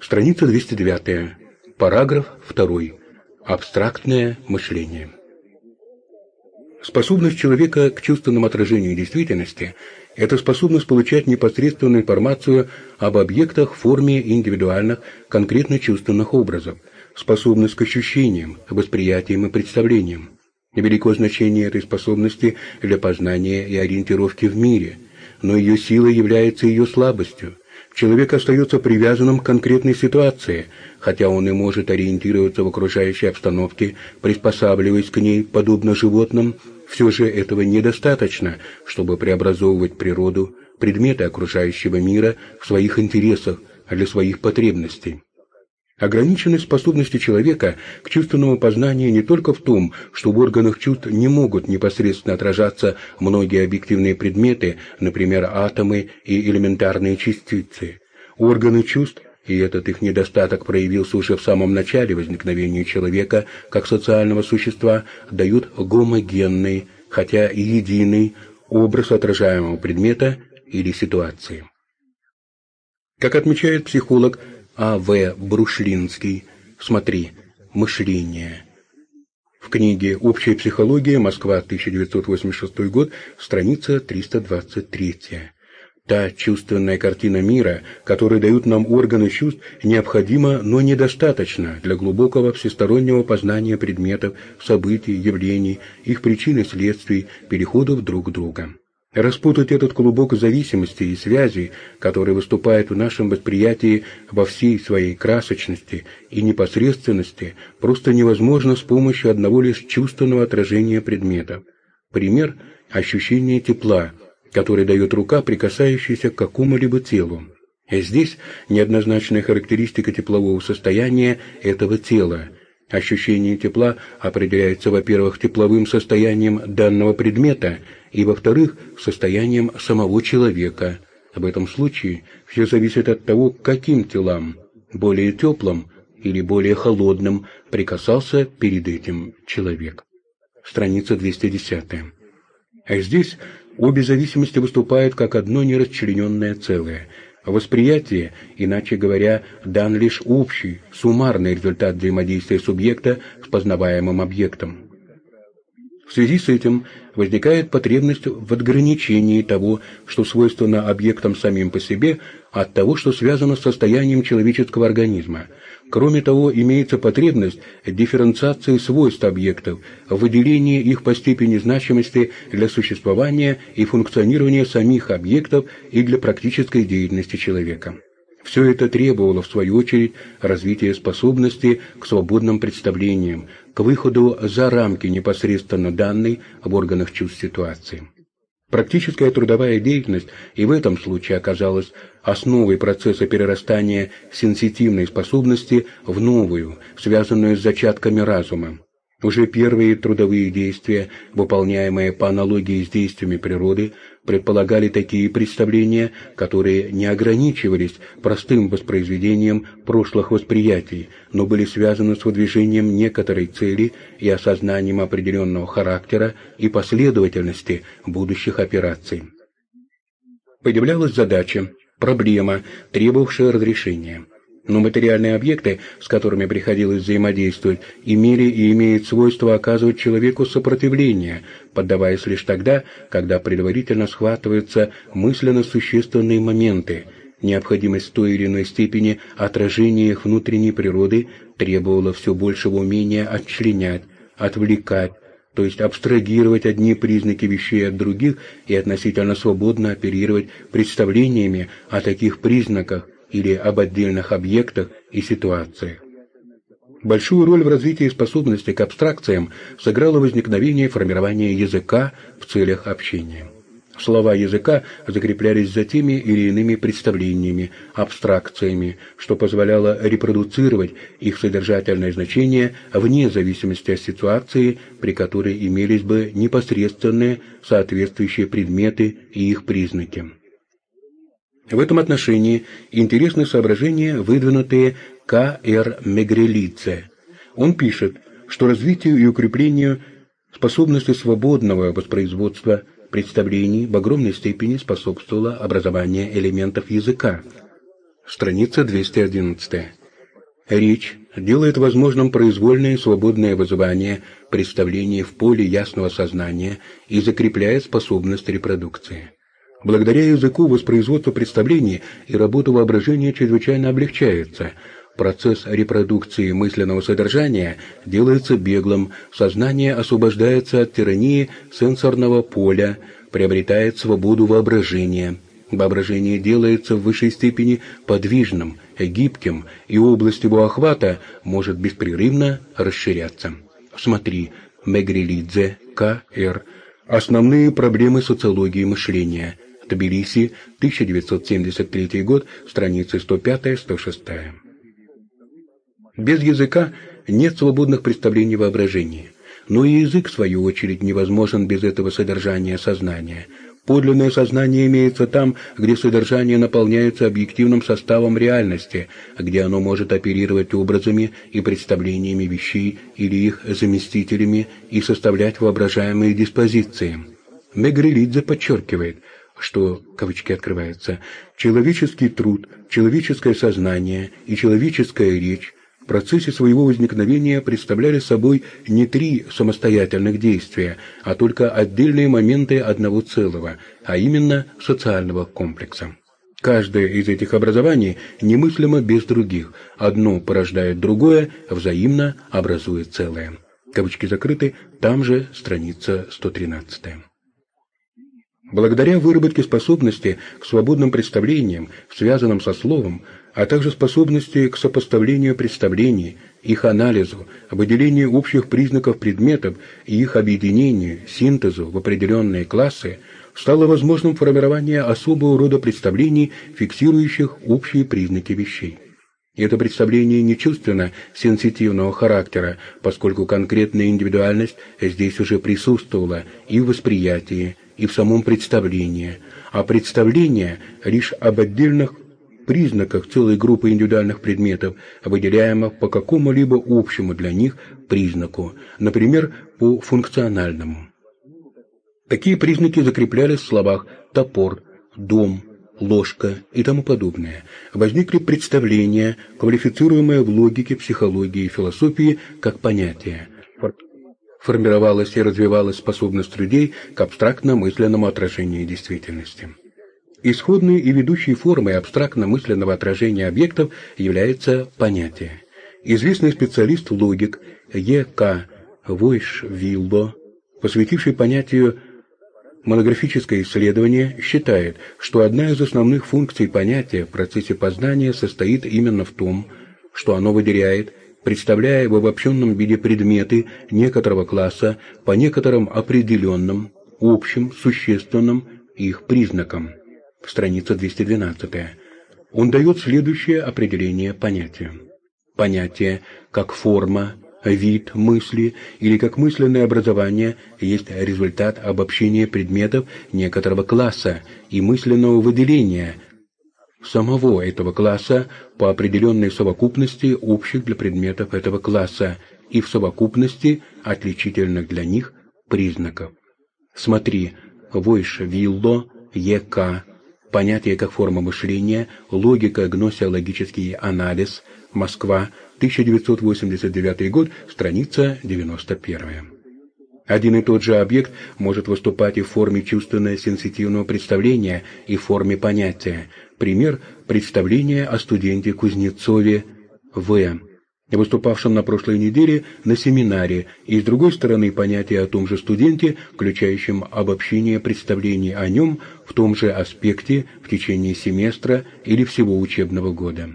Страница 209. Параграф 2. Абстрактное мышление. Способность человека к чувственному отражению действительности – это способность получать непосредственную информацию об объектах в форме индивидуальных, конкретно чувственных образов, способность к ощущениям, восприятиям и представлениям. Велико значение этой способности для познания и ориентировки в мире, но ее сила является ее слабостью – Человек остается привязанным к конкретной ситуации, хотя он и может ориентироваться в окружающей обстановке, приспосабливаясь к ней, подобно животным, все же этого недостаточно, чтобы преобразовывать природу, предметы окружающего мира в своих интересах, для своих потребностей. Ограниченность способности человека к чувственному познанию не только в том, что в органах чувств не могут непосредственно отражаться многие объективные предметы, например, атомы и элементарные частицы. Органы чувств, и этот их недостаток проявился уже в самом начале возникновения человека как социального существа, дают гомогенный, хотя и единый, образ отражаемого предмета или ситуации. Как отмечает психолог а. В. Брушлинский. Смотри. Мышление. В книге «Общая психология. Москва. 1986 год», страница 323. Та чувственная картина мира, которую дают нам органы чувств, необходима, но недостаточна для глубокого всестороннего познания предметов, событий, явлений, их причин и следствий, переходов друг к другу. Распутать этот клубок зависимости и связи, который выступает в нашем восприятии во всей своей красочности и непосредственности, просто невозможно с помощью одного лишь чувственного отражения предметов. Пример – ощущение тепла, которое дает рука, прикасающаяся к какому-либо телу. И здесь неоднозначная характеристика теплового состояния этого тела – Ощущение тепла определяется, во-первых, тепловым состоянием данного предмета и, во-вторых, состоянием самого человека. В этом случае все зависит от того, каким телам, более теплым или более холодным, прикасался перед этим человек. Страница 210. А здесь обе зависимости выступают как одно нерасчлененное целое – Восприятие, иначе говоря, дан лишь общий, суммарный результат взаимодействия субъекта с познаваемым объектом. В связи с этим возникает потребность в отграничении того, что свойственно объектам самим по себе, от того, что связано с состоянием человеческого организма – Кроме того, имеется потребность дифференциации свойств объектов, выделения их по степени значимости для существования и функционирования самих объектов и для практической деятельности человека. Все это требовало, в свою очередь, развития способности к свободным представлениям, к выходу за рамки непосредственно данной в органах чувств ситуации. Практическая трудовая деятельность и в этом случае оказалась основой процесса перерастания сенситивной способности в новую, связанную с зачатками разума. Уже первые трудовые действия, выполняемые по аналогии с действиями природы, предполагали такие представления, которые не ограничивались простым воспроизведением прошлых восприятий, но были связаны с выдвижением некоторой цели и осознанием определенного характера и последовательности будущих операций. Появлялась задача, проблема, требовавшая разрешения – но материальные объекты, с которыми приходилось взаимодействовать, имели и имеют свойство оказывать человеку сопротивление, поддаваясь лишь тогда, когда предварительно схватываются мысленно существенные моменты. Необходимость той или иной степени отражения их внутренней природы требовала все большего умения отчленять, отвлекать, то есть абстрагировать одни признаки вещей от других и относительно свободно оперировать представлениями о таких признаках, или об отдельных объектах и ситуациях. Большую роль в развитии способности к абстракциям сыграло возникновение и формирование языка в целях общения. Слова языка закреплялись за теми или иными представлениями, абстракциями, что позволяло репродуцировать их содержательное значение вне зависимости от ситуации, при которой имелись бы непосредственные соответствующие предметы и их признаки. В этом отношении интересны соображения, выдвинутые К.Р. Мегрелице. Он пишет, что развитию и укреплению способности свободного воспроизводства представлений в огромной степени способствовало образование элементов языка. Страница 211. Речь делает возможным произвольное и свободное вызывание представлений в поле ясного сознания и закрепляет способность репродукции. Благодаря языку воспроизводство представлений и работа воображения чрезвычайно облегчается. Процесс репродукции мысленного содержания делается беглым, сознание освобождается от тирании сенсорного поля, приобретает свободу воображения – Воображение делается в высшей степени подвижным, гибким, и область его охвата может беспрерывно расширяться. Смотри, Мегрелидзе, К.Р. Основные проблемы социологии мышления. Тбилиси, 1973 год, страницы 105-106. Без языка нет свободных представлений воображения. Но и язык, в свою очередь, невозможен без этого содержания сознания – Подлинное сознание имеется там, где содержание наполняется объективным составом реальности, где оно может оперировать образами и представлениями вещей или их заместителями и составлять воображаемые диспозиции. Мегрелидзе подчеркивает, что, кавычки открываются, человеческий труд, человеческое сознание и человеческая речь в процессе своего возникновения представляли собой не три самостоятельных действия, а только отдельные моменты одного целого, а именно социального комплекса. Каждое из этих образований немыслимо без других. Одно порождает другое, взаимно образует целое. Кавычки закрыты, там же страница 113. Благодаря выработке способности к свободным представлениям, связанным со словом, а также способности к сопоставлению представлений, их анализу, выделению общих признаков предметов и их объединению, синтезу в определенные классы, стало возможным формирование особого рода представлений, фиксирующих общие признаки вещей. Это представление не чувственно сенситивного характера, поскольку конкретная индивидуальность здесь уже присутствовала и в восприятии, и в самом представлении, а представление лишь об отдельных признаках целой группы индивидуальных предметов, выделяемых по какому-либо общему для них признаку, например, по функциональному. Такие признаки закреплялись в словах «топор», «дом», ложка и тому подобное. Возникли представления, квалифицируемые в логике, психологии и философии как понятия. Формировалась и развивалась способность людей к абстрактно-мысленному отражению действительности. Исходной и ведущей формой абстрактно-мысленного отражения объектов является понятие. Известный специалист-логик Е.К. Войшвилло, посвятивший понятию монографическое исследование, считает, что одна из основных функций понятия в процессе познания состоит именно в том, что оно выделяет, представляя в обобщенном виде предметы некоторого класса по некоторым определенным, общим, существенным их признакам страница 212. Он дает следующее определение понятия. Понятие как форма, вид мысли или как мысленное образование есть результат обобщения предметов некоторого класса и мысленного выделения самого этого класса по определенной совокупности общих для предметов этого класса и в совокупности отличительных для них признаков. Смотри, Войш Вилло, Е.К. Понятие как форма мышления, логика, гносеологический анализ, Москва, 1989 год, страница 91. Один и тот же объект может выступать и в форме чувственно-сенситивного представления, и в форме понятия. Пример – представление о студенте Кузнецове В выступавшем на прошлой неделе на семинаре, и, с другой стороны, понятие о том же студенте, включающем обобщение представлений о нем в том же аспекте в течение семестра или всего учебного года.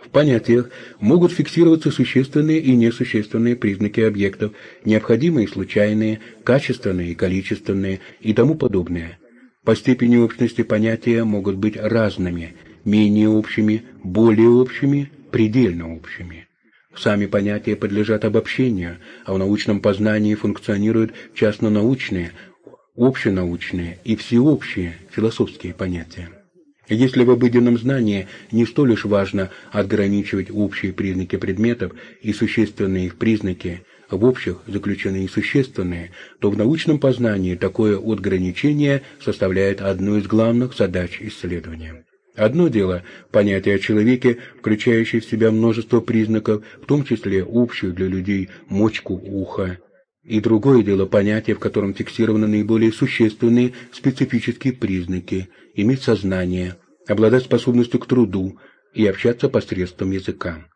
В понятиях могут фиксироваться существенные и несущественные признаки объектов, необходимые и случайные, качественные и количественные и тому подобное. По степени общности понятия могут быть разными, менее общими, более общими предельно общими. Сами понятия подлежат обобщению, а в научном познании функционируют частно-научные, общенаучные и всеобщие философские понятия. Если в обыденном знании не столь уж важно отграничивать общие признаки предметов и существенные их признаки, в общих заключены и существенные, то в научном познании такое отграничение составляет одну из главных задач исследования. Одно дело – понятие о человеке, включающее в себя множество признаков, в том числе общую для людей мочку уха, и другое дело – понятие, в котором фиксированы наиболее существенные специфические признаки, иметь сознание, обладать способностью к труду и общаться посредством языка.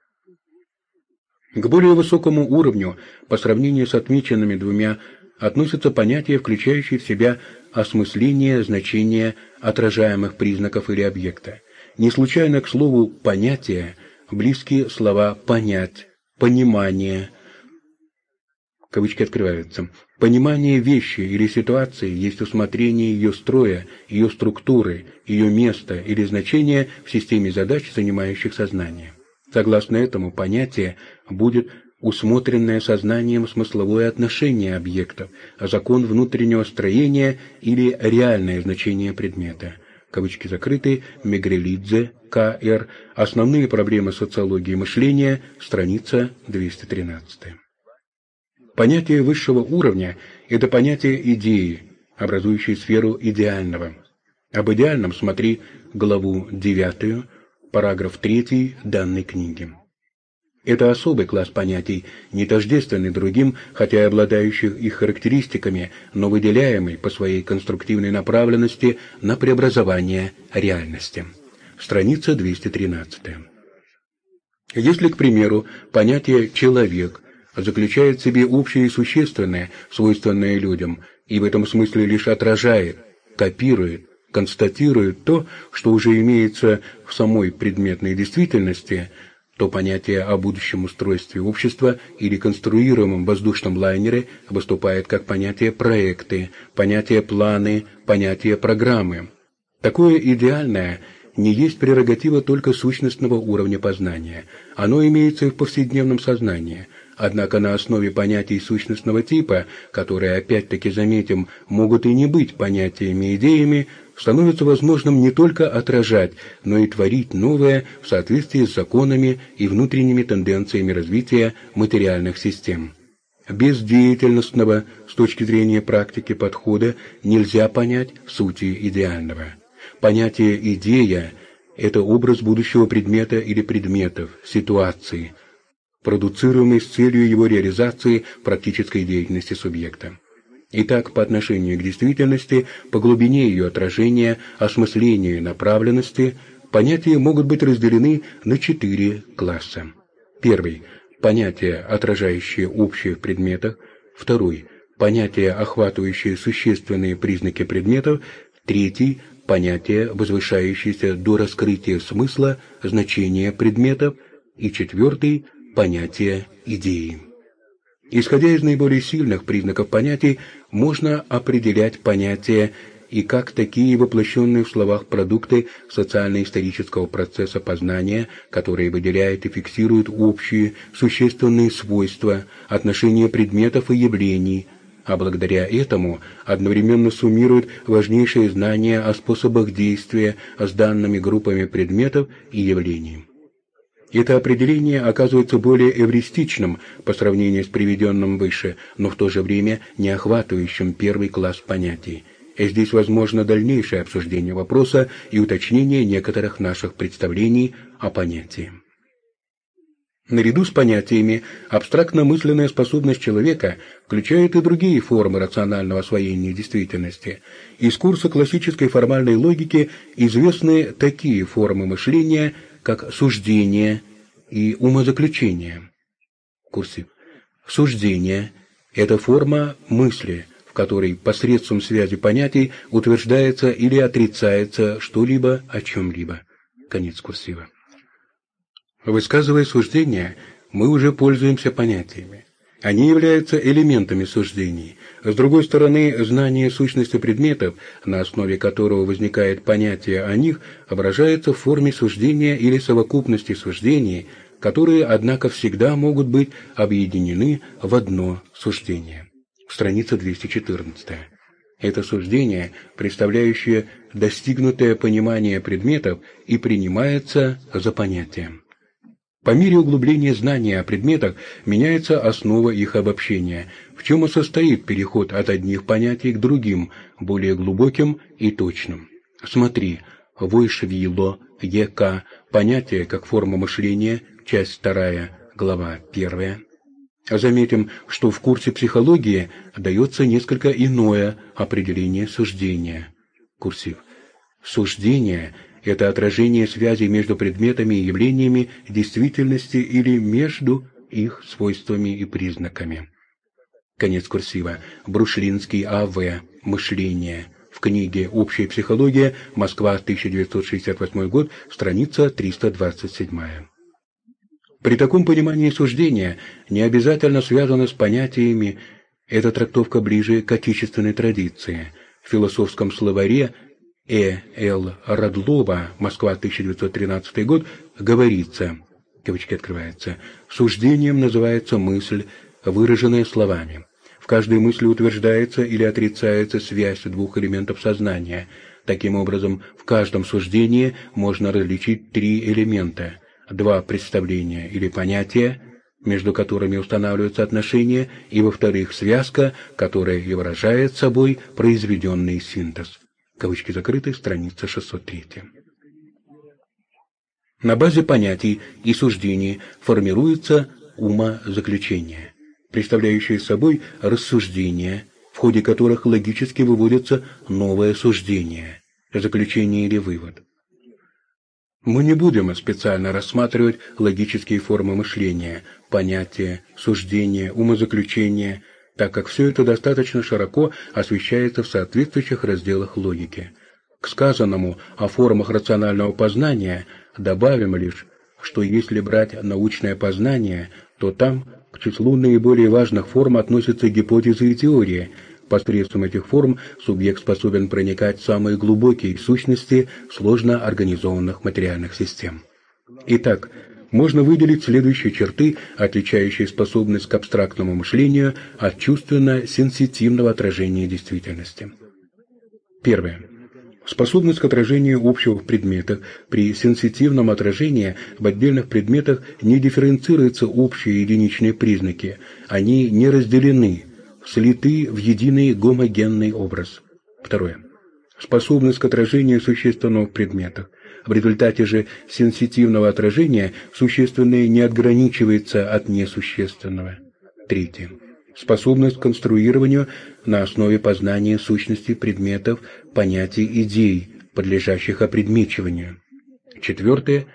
К более высокому уровню, по сравнению с отмеченными двумя, относятся понятия, включающие в себя осмысление значения отражаемых признаков или объекта. Не случайно к слову «понятие» близкие слова «понять», «понимание», кавычки открываются. Понимание вещи или ситуации есть усмотрение ее строя, ее структуры, ее места или значения в системе задач, занимающих сознание. Согласно этому, понятие будет усмотренное сознанием смысловое отношение объектов, а закон внутреннего строения или реальное значение предмета. Кавычки закрыты, Мегрелидзе, К.Р. Основные проблемы социологии мышления, страница 213. Понятие высшего уровня – это понятие идеи, образующей сферу идеального. Об идеальном смотри главу 9, параграф 3 данной книги. Это особый класс понятий, не тождественный другим, хотя и обладающих их характеристиками, но выделяемый по своей конструктивной направленности на преобразование реальности. Страница 213. Если, к примеру, понятие «человек» заключает в себе общее и существенное, свойственное людям, и в этом смысле лишь отражает, копирует, констатирует то, что уже имеется в самой предметной действительности – то понятие о будущем устройстве общества или конструируемом воздушном лайнере выступает как понятие проекты, понятие планы, понятие программы. Такое идеальное не есть прерогатива только сущностного уровня познания. Оно имеется и в повседневном сознании. Однако на основе понятий сущностного типа, которые, опять-таки заметим, могут и не быть понятиями идеями, становится возможным не только отражать, но и творить новое в соответствии с законами и внутренними тенденциями развития материальных систем. Без деятельностного, с точки зрения практики подхода, нельзя понять сути идеального. Понятие «идея» – это образ будущего предмета или предметов, ситуации, продуцируемый с целью его реализации практической деятельности субъекта. Итак, по отношению к действительности, по глубине ее отражения, осмыслению и направленности, понятия могут быть разделены на четыре класса. Первый – понятия, отражающие общее в предметах. Второй – понятия, охватывающие существенные признаки предметов. Третий – понятия, возвышающиеся до раскрытия смысла, значения предметов. И четвертый – понятия идеи. Исходя из наиболее сильных признаков понятий, можно определять понятия и как такие воплощенные в словах продукты социально-исторического процесса познания, которые выделяют и фиксируют общие, существенные свойства, отношения предметов и явлений, а благодаря этому одновременно суммируют важнейшие знания о способах действия с данными группами предметов и явлений. Это определение оказывается более эвристичным по сравнению с приведенным выше, но в то же время не охватывающим первый класс понятий. И здесь возможно дальнейшее обсуждение вопроса и уточнение некоторых наших представлений о понятии. Наряду с понятиями, абстрактно-мысленная способность человека включает и другие формы рационального освоения действительности. Из курса классической формальной логики известны такие формы мышления – как суждение и умозаключение. Курсив. Суждение – это форма мысли, в которой посредством связи понятий утверждается или отрицается что-либо о чем-либо. Конец курсива. Высказывая суждение, мы уже пользуемся понятиями. Они являются элементами суждений. С другой стороны, знание сущности предметов, на основе которого возникает понятие о них, выражается в форме суждения или совокупности суждений, которые, однако, всегда могут быть объединены в одно суждение. Страница 214. Это суждение, представляющее достигнутое понимание предметов и принимается за понятие. По мере углубления знания о предметах меняется основа их обобщения, в чем и состоит переход от одних понятий к другим, более глубоким и точным. Смотри, Войшевило, ЕК, понятие как форма мышления, часть 2, глава 1. Заметим, что в курсе психологии дается несколько иное определение суждения. Курсив. Суждение – это отражение связи между предметами и явлениями действительности или между их свойствами и признаками. Конец курсива. Брушлинский А.В. Мышление. В книге «Общая психология. Москва, 1968 год», страница 327. При таком понимании суждения не обязательно связано с понятиями, эта трактовка ближе к отечественной традиции. В философском словаре Э. Л. Радлова, Москва, 1913 год, говорится, кавычки открываются, суждением называется мысль, выраженная словами. В каждой мысли утверждается или отрицается связь двух элементов сознания. Таким образом, в каждом суждении можно различить три элемента. Два представления или понятия, между которыми устанавливаются отношения, и, во-вторых, связка, которая и выражает собой произведенный синтез кавычки закрыты, страница 603. На базе понятий и суждений формируется умозаключение, представляющее собой рассуждения, в ходе которых логически выводится новое суждение, заключение или вывод. Мы не будем специально рассматривать логические формы мышления, понятия, суждения, умозаключения, так как все это достаточно широко освещается в соответствующих разделах логики. К сказанному о формах рационального познания добавим лишь, что если брать научное познание, то там к числу наиболее важных форм относятся гипотезы и теории. Посредством этих форм субъект способен проникать в самые глубокие сущности сложно организованных материальных систем. Итак, можно выделить следующие черты, отличающие способность к абстрактному мышлению от чувственно-сенситивного отражения действительности. Первое. Способность к отражению общего в предметах при сенситивном отражении в отдельных предметах не дифференцируются общие единичные признаки, они не разделены, слиты в единый гомогенный образ. Второе. Способность к отражению существенного в предметах в результате же сенситивного отражения существенное не отграничивается от несущественного. Третье. Spособность к конструированию на основе познания сущности предметов, понятий, идей, подлежащих опредмечиванию. Четвертое.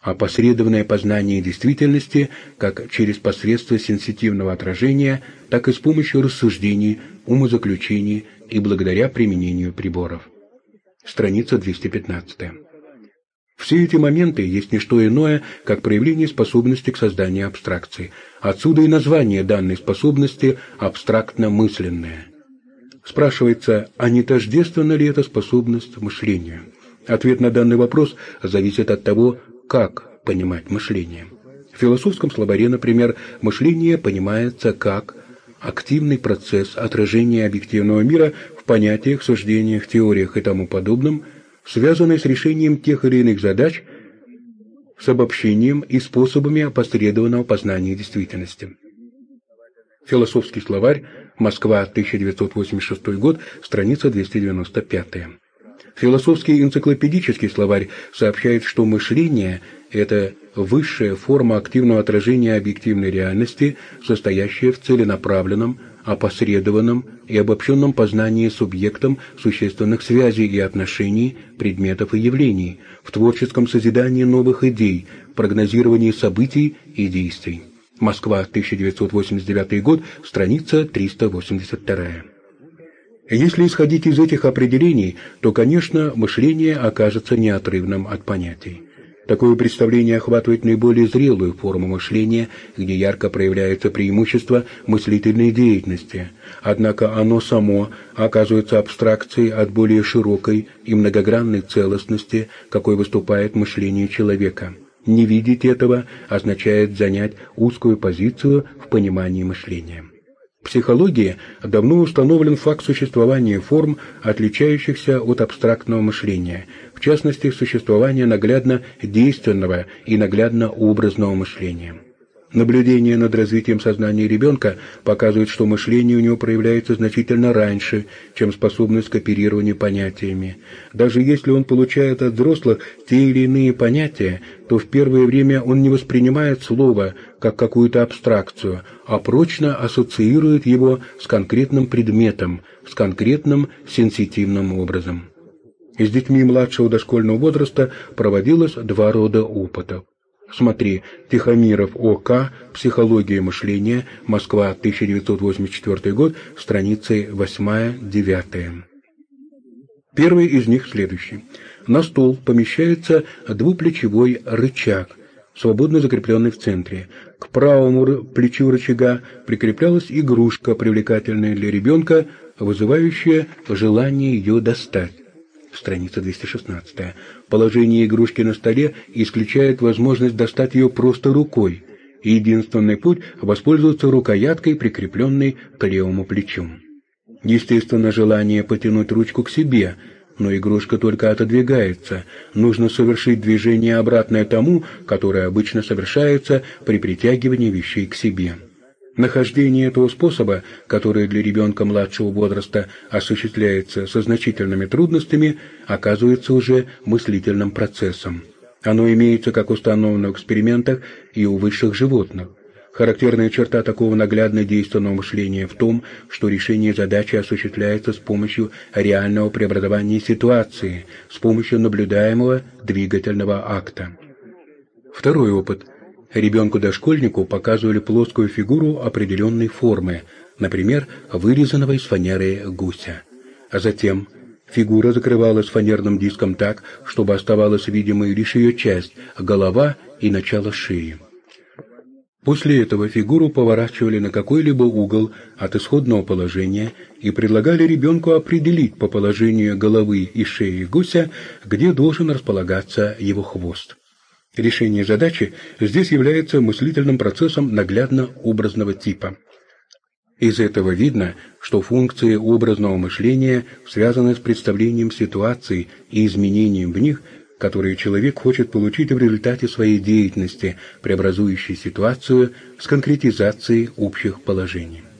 Опосредованное познание действительности как через посредство сенситивного отражения, так и с помощью рассуждений, умозаключений и благодаря применению приборов. Страница 215. Все эти моменты есть не что иное, как проявление способности к созданию абстракции. Отсюда и название данной способности абстрактно-мысленная. Спрашивается, а не тождественна ли эта способность мышлению? Ответ на данный вопрос зависит от того, как понимать мышление. В философском словаре, например, мышление понимается как активный процесс отражения объективного мира в понятиях, суждениях, теориях и тому подобном – связанные с решением тех или иных задач, с обобщением и способами опосредованного познания действительности. Философский словарь, Москва, 1986 год, страница 295. Философский энциклопедический словарь сообщает, что мышление – это высшая форма активного отражения объективной реальности, состоящая в целенаправленном, опосредованном и обобщенном познании субъектом существенных связей и отношений, предметов и явлений, в творческом созидании новых идей, прогнозировании событий и действий. Москва, 1989 год, страница 382. Если исходить из этих определений, то, конечно, мышление окажется неотрывным от понятий. Такое представление охватывает наиболее зрелую форму мышления, где ярко проявляется преимущество мыслительной деятельности. Однако оно само оказывается абстракцией от более широкой и многогранной целостности, какой выступает мышление человека. Не видеть этого означает занять узкую позицию в понимании мышления. В психологии давно установлен факт существования форм, отличающихся от абстрактного мышления, в частности, существования наглядно действенного и наглядно образного мышления. Наблюдение над развитием сознания ребенка показывает, что мышление у него проявляется значительно раньше, чем способность к оперированию понятиями. Даже если он получает от взрослых те или иные понятия, то в первое время он не воспринимает слово как какую-то абстракцию, а прочно ассоциирует его с конкретным предметом, с конкретным сенситивным образом. С детьми младшего дошкольного возраста проводилось два рода опытов. Смотри, Тихомиров О.К. «Психология мышления. Москва, 1984 год», страницы 8-9. Первый из них следующий. На стол помещается двуплечевой рычаг, свободно закрепленный в центре. К правому плечу рычага прикреплялась игрушка, привлекательная для ребенка, вызывающая желание ее достать страница 216. Положение игрушки на столе исключает возможность достать ее просто рукой. Единственный путь – воспользоваться рукояткой, прикрепленной к левому плечу. Естественно, желание потянуть ручку к себе, но игрушка только отодвигается. Нужно совершить движение обратное тому, которое обычно совершается при притягивании вещей к себе. Нахождение этого способа, который для ребенка младшего возраста осуществляется со значительными трудностями, оказывается уже мыслительным процессом. Оно имеется как установлено в экспериментах и у высших животных. Характерная черта такого наглядно действенного мышления в том, что решение задачи осуществляется с помощью реального преобразования ситуации, с помощью наблюдаемого двигательного акта. Второй опыт – Ребенку-дошкольнику показывали плоскую фигуру определенной формы, например, вырезанного из фанеры гуся. А затем фигура закрывалась фанерным диском так, чтобы оставалась видимой лишь ее часть, голова и начало шеи. После этого фигуру поворачивали на какой-либо угол от исходного положения и предлагали ребенку определить по положению головы и шеи гуся, где должен располагаться его хвост. Решение задачи здесь является мыслительным процессом наглядно-образного типа. Из этого видно, что функции образного мышления связаны с представлением ситуаций и изменением в них, которые человек хочет получить в результате своей деятельности, преобразующей ситуацию с конкретизацией общих положений.